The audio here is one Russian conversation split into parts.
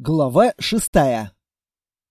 Глава шестая.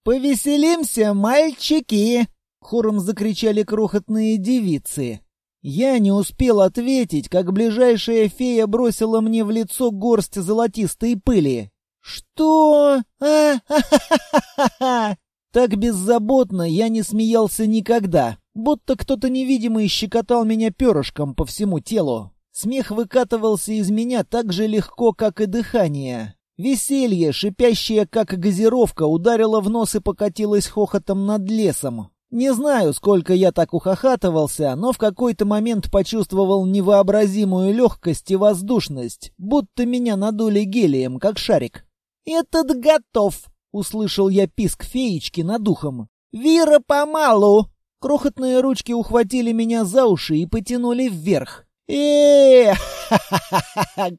«Повеселимся, мальчики!» — хором закричали крохотные девицы. Я не успел ответить, как ближайшая фея бросила мне в лицо горсть золотистой пыли. «Что? А? Ха-ха-ха-ха!» Так беззаботно я не смеялся никогда, будто кто-то невидимый щекотал меня перышком по всему телу. Смех выкатывался из меня так же легко, как и дыхание. Веселье, шипящее как газировка, ударило в нос и покатилось хохотом над лесом. Не знаю, сколько я так ухахатывался, но в какой-то момент почувствовал невообразимую легкость и воздушность, будто меня надули гелием, как шарик. «Этот готов!» — услышал я писк феечки над ухом. «Вира, помалу!» Крохотные ручки ухватили меня за уши и потянули вверх. э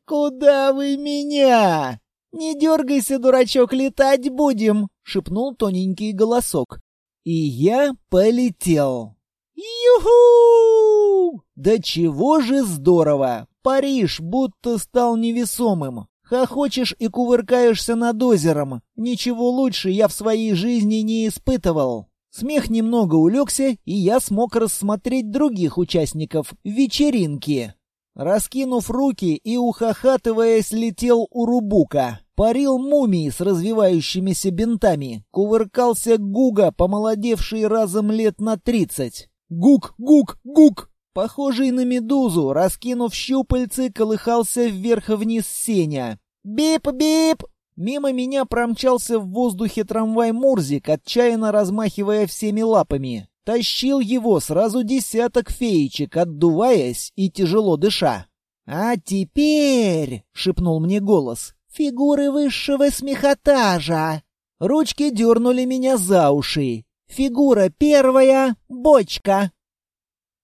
Куда вы меня?» «Не дергайся, дурачок, летать будем!» — шепнул тоненький голосок. И я полетел. Юху! Да чего же здорово! Париж будто стал невесомым. Хохочешь и кувыркаешься над озером. Ничего лучше я в своей жизни не испытывал. Смех немного улегся, и я смог рассмотреть других участников вечеринки. Раскинув руки и ухахатываясь, летел Урубука. Парил мумии с развивающимися бинтами. Кувыркался Гуга, помолодевший разом лет на тридцать. Гук, гук, гук! Похожий на медузу, раскинув щупальцы, колыхался вверх-вниз Сеня. «Бип-бип!» Мимо меня промчался в воздухе трамвай Мурзик, отчаянно размахивая всеми лапами. Тащил его сразу десяток феечек, отдуваясь и тяжело дыша. «А теперь», — шепнул мне голос, — «фигуры высшего смехотажа». Ручки дернули меня за уши. Фигура первая — бочка.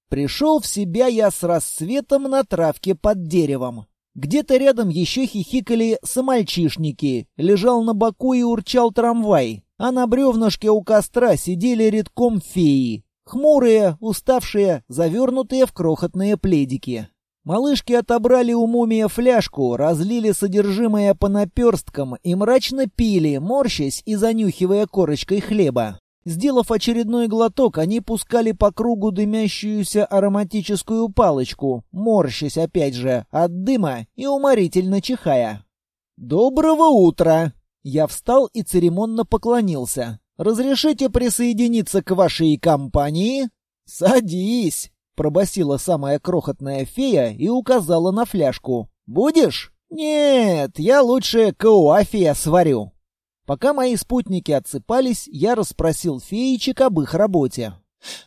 Пришел в себя я с рассветом на травке под деревом. Где-то рядом еще хихикали самальчишники, лежал на боку и урчал трамвай а на бревнышке у костра сидели редком феи. Хмурые, уставшие, завернутые в крохотные пледики. Малышки отобрали у мумия фляжку, разлили содержимое по наперсткам и мрачно пили, морщась и занюхивая корочкой хлеба. Сделав очередной глоток, они пускали по кругу дымящуюся ароматическую палочку, морщась опять же от дыма и уморительно чихая. «Доброго утра!» Я встал и церемонно поклонился. «Разрешите присоединиться к вашей компании?» «Садись!» — пробасила самая крохотная фея и указала на фляжку. «Будешь?» «Нет, я лучше кауафия сварю». Пока мои спутники отсыпались, я расспросил феечек об их работе.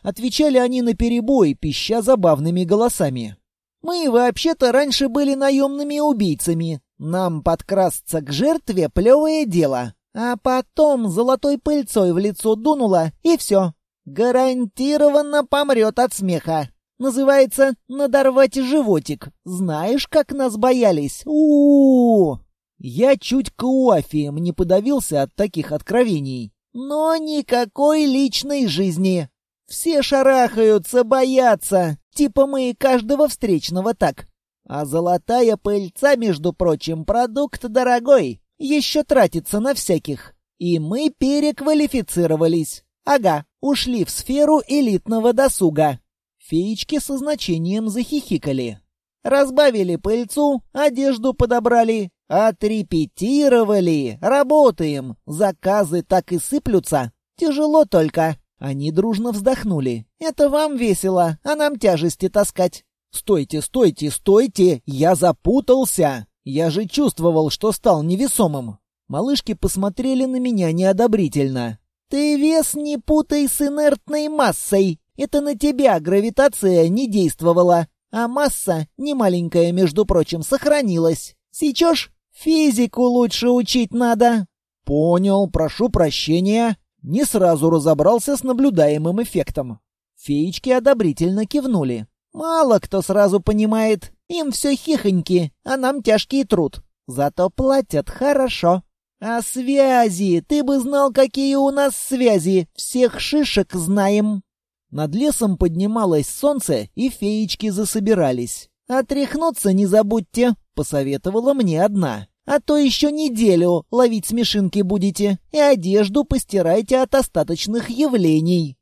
Отвечали они наперебой, пища забавными голосами. «Мы вообще-то раньше были наемными убийцами, нам подкрасться к жертве — плевое дело. А потом золотой пыльцой в лицо дунуло, и все. Гарантированно помрет от смеха. Называется «надорвать животик». Знаешь, как нас боялись? у, -у, -у, Я чуть к не подавился от таких откровений. Но никакой личной жизни. Все шарахаются, боятся. Типа мы каждого встречного так. А золотая пыльца, между прочим, продукт дорогой. Еще тратится на всяких. И мы переквалифицировались. Ага, ушли в сферу элитного досуга. Феечки со значением захихикали. Разбавили пыльцу, одежду подобрали, отрепетировали, работаем. Заказы так и сыплются. Тяжело только. Они дружно вздохнули. Это вам весело, а нам тяжести таскать. «Стойте, стойте, стойте! Я запутался! Я же чувствовал, что стал невесомым!» Малышки посмотрели на меня неодобрительно. «Ты вес не путай с инертной массой! Это на тебя гравитация не действовала, а масса, не маленькая, между прочим, сохранилась. Сечешь? Физику лучше учить надо!» «Понял, прошу прощения!» Не сразу разобрался с наблюдаемым эффектом. Феечки одобрительно кивнули. Мало кто сразу понимает. Им все хихоньки, а нам тяжкий труд. Зато платят хорошо. А связи? Ты бы знал, какие у нас связи. Всех шишек знаем. Над лесом поднималось солнце, и феечки засобирались. «Отряхнуться не забудьте», — посоветовала мне одна. А то еще неделю ловить смешинки будете, и одежду постирайте от остаточных явлений».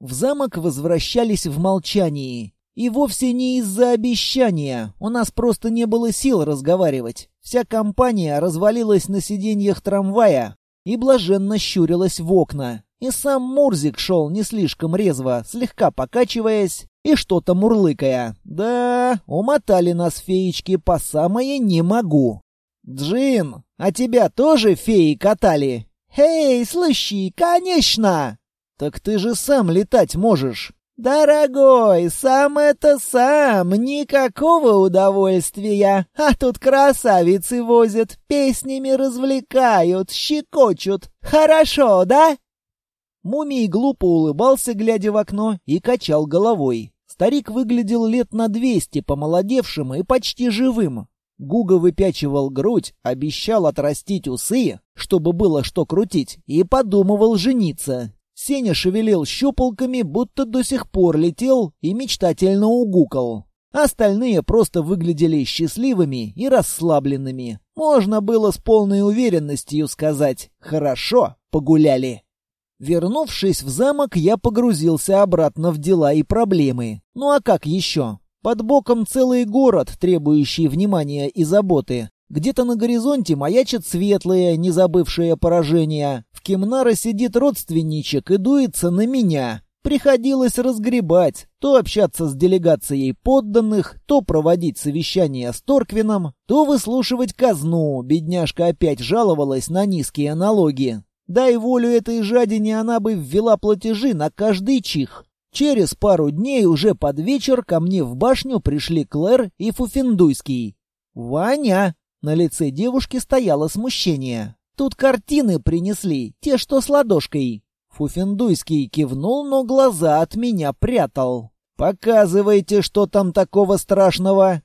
В замок возвращались в молчании. И вовсе не из-за обещания, у нас просто не было сил разговаривать. Вся компания развалилась на сиденьях трамвая и блаженно щурилась в окна. И сам Мурзик шел не слишком резво, слегка покачиваясь и что-то мурлыкая. Да, умотали нас феечки по самое не могу. «Джин, а тебя тоже феи катали?» «Эй, слыши, конечно!» «Так ты же сам летать можешь!» «Дорогой, сам это сам, никакого удовольствия. А тут красавицы возят, песнями развлекают, щекочут. Хорошо, да?» Мумий глупо улыбался, глядя в окно, и качал головой. Старик выглядел лет на двести, помолодевшим и почти живым. Гуга выпячивал грудь, обещал отрастить усы, чтобы было что крутить, и подумывал жениться. Сеня шевелил щупалками, будто до сих пор летел и мечтательно угукал. Остальные просто выглядели счастливыми и расслабленными. Можно было с полной уверенностью сказать «хорошо, погуляли». Вернувшись в замок, я погрузился обратно в дела и проблемы. Ну а как еще? Под боком целый город, требующий внимания и заботы. Где-то на горизонте маячат светлые, не забывшие поражения. Кемнара сидит родственничек и дуется на меня. Приходилось разгребать, то общаться с делегацией подданных, то проводить совещание с Торквином, то выслушивать казну. Бедняжка опять жаловалась на низкие налоги. Дай волю этой жадине, она бы ввела платежи на каждый чих. Через пару дней уже под вечер ко мне в башню пришли Клэр и Фуфендуйский. «Ваня!» На лице девушки стояло смущение. Тут картины принесли, те, что с ладошкой. Фуфендуйский кивнул, но глаза от меня прятал. «Показывайте, что там такого страшного!»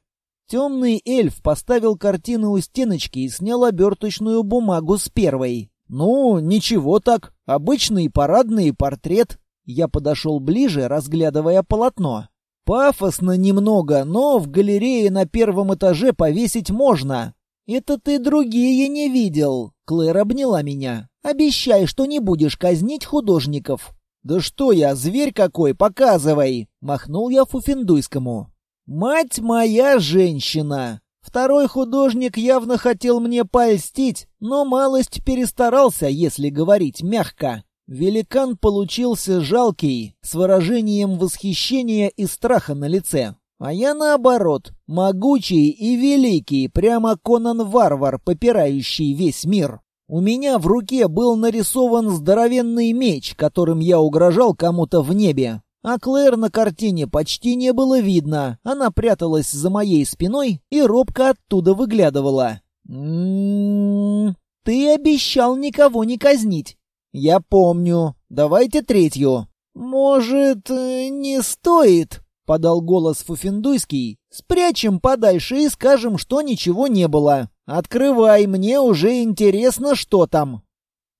Темный эльф поставил картину у стеночки и снял оберточную бумагу с первой. «Ну, ничего так. Обычный парадный портрет». Я подошел ближе, разглядывая полотно. «Пафосно немного, но в галерее на первом этаже повесить можно. «Это ты другие не видел!» Клэр обняла меня. «Обещай, что не будешь казнить художников!» «Да что я, зверь какой, показывай!» Махнул я Фуфендуйскому. «Мать моя женщина!» Второй художник явно хотел мне польстить, но малость перестарался, если говорить мягко. Великан получился жалкий, с выражением восхищения и страха на лице. А я наоборот, могучий и великий, прямо Конан-варвар, попирающий весь мир. У меня в руке был нарисован здоровенный меч, которым я угрожал кому-то в небе. А Клэр на картине почти не было видно. Она пряталась за моей спиной и робко оттуда выглядывала. «М-м-м, ты обещал никого не казнить». «Я помню. Давайте третью». «Может, э, не стоит?» — подал голос Фуфендуйский. «Спрячем подальше и скажем, что ничего не было. Открывай, мне уже интересно, что там».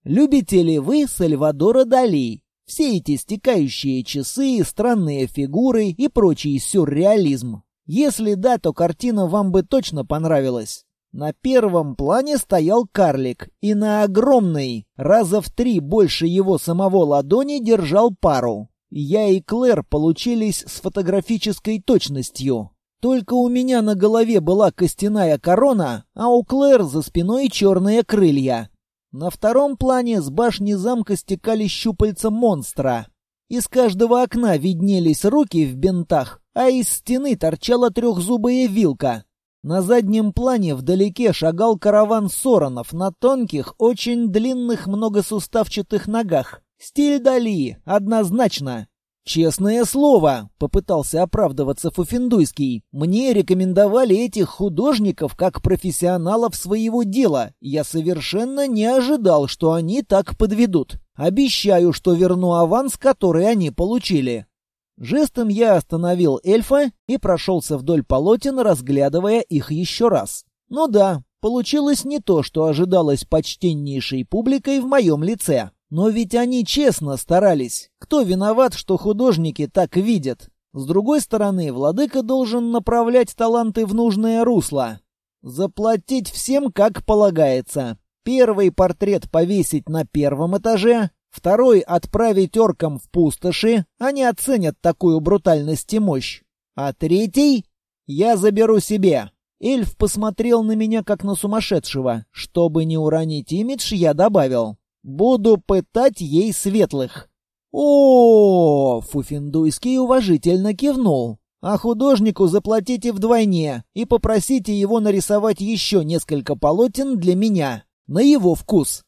Любите ли вы Сальвадора Дали? Все эти стекающие часы, странные фигуры и прочий сюрреализм. Если да, то картина вам бы точно понравилась. На первом плане стоял карлик, и на огромной, раза в три больше его самого ладони, держал пару. Я и Клэр получились с фотографической точностью. Только у меня на голове была костяная корона, а у Клэр за спиной черные крылья. На втором плане с башни замка стекали щупальца монстра. Из каждого окна виднелись руки в бинтах, а из стены торчала трехзубая вилка. На заднем плане вдалеке шагал караван соронов на тонких, очень длинных многосуставчатых ногах. Стиль Дали, однозначно. «Честное слово», — попытался оправдываться Фуфендуйский, «мне рекомендовали этих художников как профессионалов своего дела. Я совершенно не ожидал, что они так подведут. Обещаю, что верну аванс, который они получили». Жестом я остановил эльфа и прошелся вдоль полотен, разглядывая их еще раз. Ну да, получилось не то, что ожидалось почтеннейшей публикой в моем лице. Но ведь они честно старались. Кто виноват, что художники так видят? С другой стороны, владыка должен направлять таланты в нужное русло. Заплатить всем как полагается. Первый портрет повесить на первом этаже, второй отправить оркам в пустоши, они оценят такую брутальность и мощь. А третий я заберу себе. Эльф посмотрел на меня как на сумасшедшего. Чтобы не уронить имидж, я добавил. Буду пытать ей светлых. О, Фуфиндуйский уважительно кивнул. А художнику заплатите вдвойне и попросите его нарисовать еще несколько полотен для меня, на его вкус.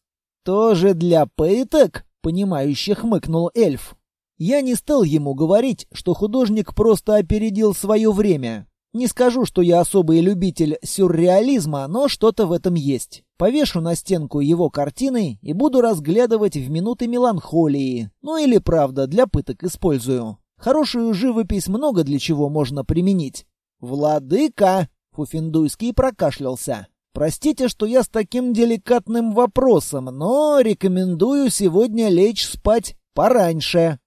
Тоже для пыток? Понимающе хмыкнул эльф. Я не стал ему говорить, что художник просто опередил свое время. Не скажу, что я особый любитель сюрреализма, но что-то в этом есть. Повешу на стенку его картины и буду разглядывать в минуты меланхолии. Ну или правда, для пыток использую. Хорошую живопись много для чего можно применить. «Владыка!» — Фуфиндуйский прокашлялся. «Простите, что я с таким деликатным вопросом, но рекомендую сегодня лечь спать пораньше».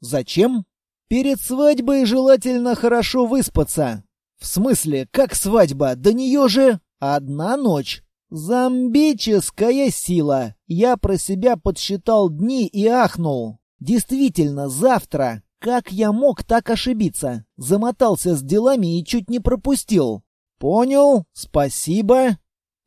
«Зачем?» «Перед свадьбой желательно хорошо выспаться». «В смысле, как свадьба? До нее же одна ночь». «Зомбическая сила!» Я про себя подсчитал дни и ахнул. «Действительно, завтра. Как я мог так ошибиться? Замотался с делами и чуть не пропустил. Понял, спасибо.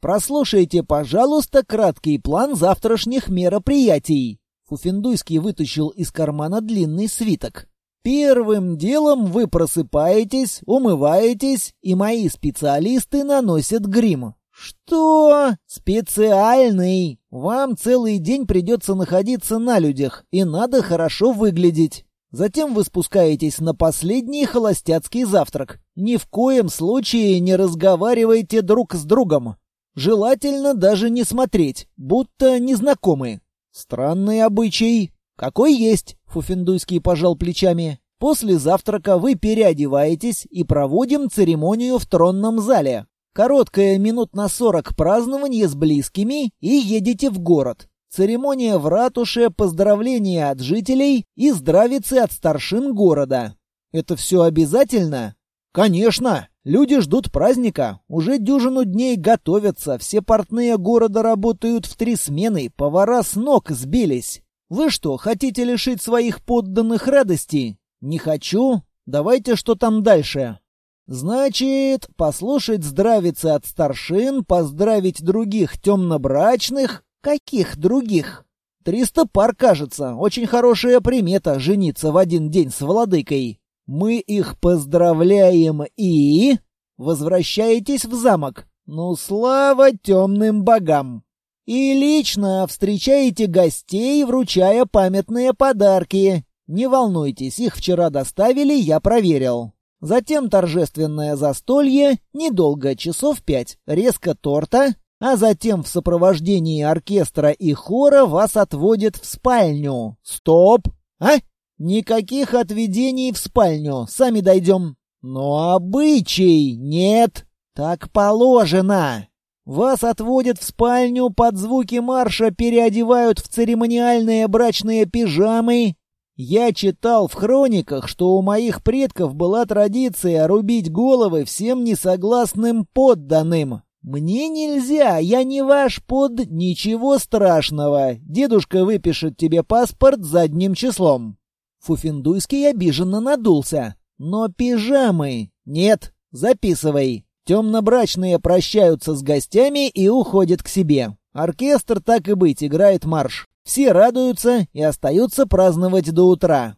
Прослушайте, пожалуйста, краткий план завтрашних мероприятий. Фуфендуйский вытащил из кармана длинный свиток. Первым делом вы просыпаетесь, умываетесь, и мои специалисты наносят грим. Что? Специальный. Вам целый день придется находиться на людях, и надо хорошо выглядеть. Затем вы спускаетесь на последний холостяцкий завтрак. Ни в коем случае не разговаривайте друг с другом. Желательно даже не смотреть, будто незнакомы. Странный обычай. Какой есть, Фуфендуйский пожал плечами. После завтрака вы переодеваетесь и проводим церемонию в тронном зале. Короткое минут на сорок празднование с близкими и едете в город. Церемония в ратуше, поздравления от жителей и здравицы от старшин города. Это все обязательно? Конечно! Люди ждут праздника. Уже дюжину дней готовятся. Все портные города работают в три смены. Повара с ног сбились. Вы что, хотите лишить своих подданных радости? Не хочу. Давайте что там дальше. Значит, послушать здравицы от старшин, поздравить других темнобрачных, Каких других? Триста пар, кажется. Очень хорошая примета жениться в один день с владыкой. Мы их поздравляем и... Возвращаетесь в замок. Ну, слава темным богам! И лично встречаете гостей, вручая памятные подарки. Не волнуйтесь, их вчера доставили, я проверил. Затем торжественное застолье, недолго, часов пять, резко торта, а затем в сопровождении оркестра и хора вас отводят в спальню. Стоп! А? Никаких отведений в спальню, сами дойдем. Но обычай нет. Так положено. Вас отводят в спальню, под звуки марша переодевают в церемониальные брачные пижамы. Я читал в хрониках, что у моих предков была традиция рубить головы всем несогласным подданным. «Мне нельзя, я не ваш под... Ничего страшного. Дедушка выпишет тебе паспорт задним числом». Фуфиндуйский обиженно надулся. «Но пижамы...» «Нет, записывай. Темнобрачные прощаются с гостями и уходят к себе. Оркестр, так и быть, играет марш. Все радуются и остаются праздновать до утра».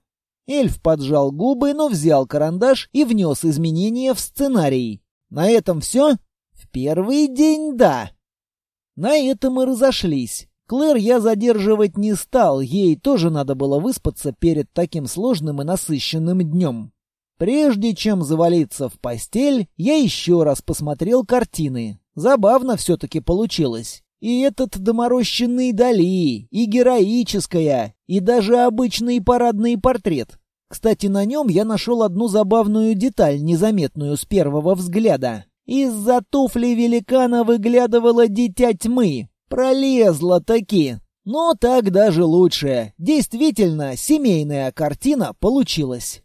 Эльф поджал губы, но взял карандаш и внес изменения в сценарий. «На этом все?» первый день да. На этом мы разошлись. Клэр я задерживать не стал, ей тоже надо было выспаться перед таким сложным и насыщенным днем. Прежде чем завалиться в постель, я еще раз посмотрел картины. Забавно все-таки получилось. И этот доморощенный Дали, и героическая, и даже обычный парадный портрет. Кстати, на нем я нашел одну забавную деталь, незаметную с первого взгляда. Из-за туфли великана выглядывало дитя тьмы. Пролезла таки. Но так даже лучше. Действительно, семейная картина получилась.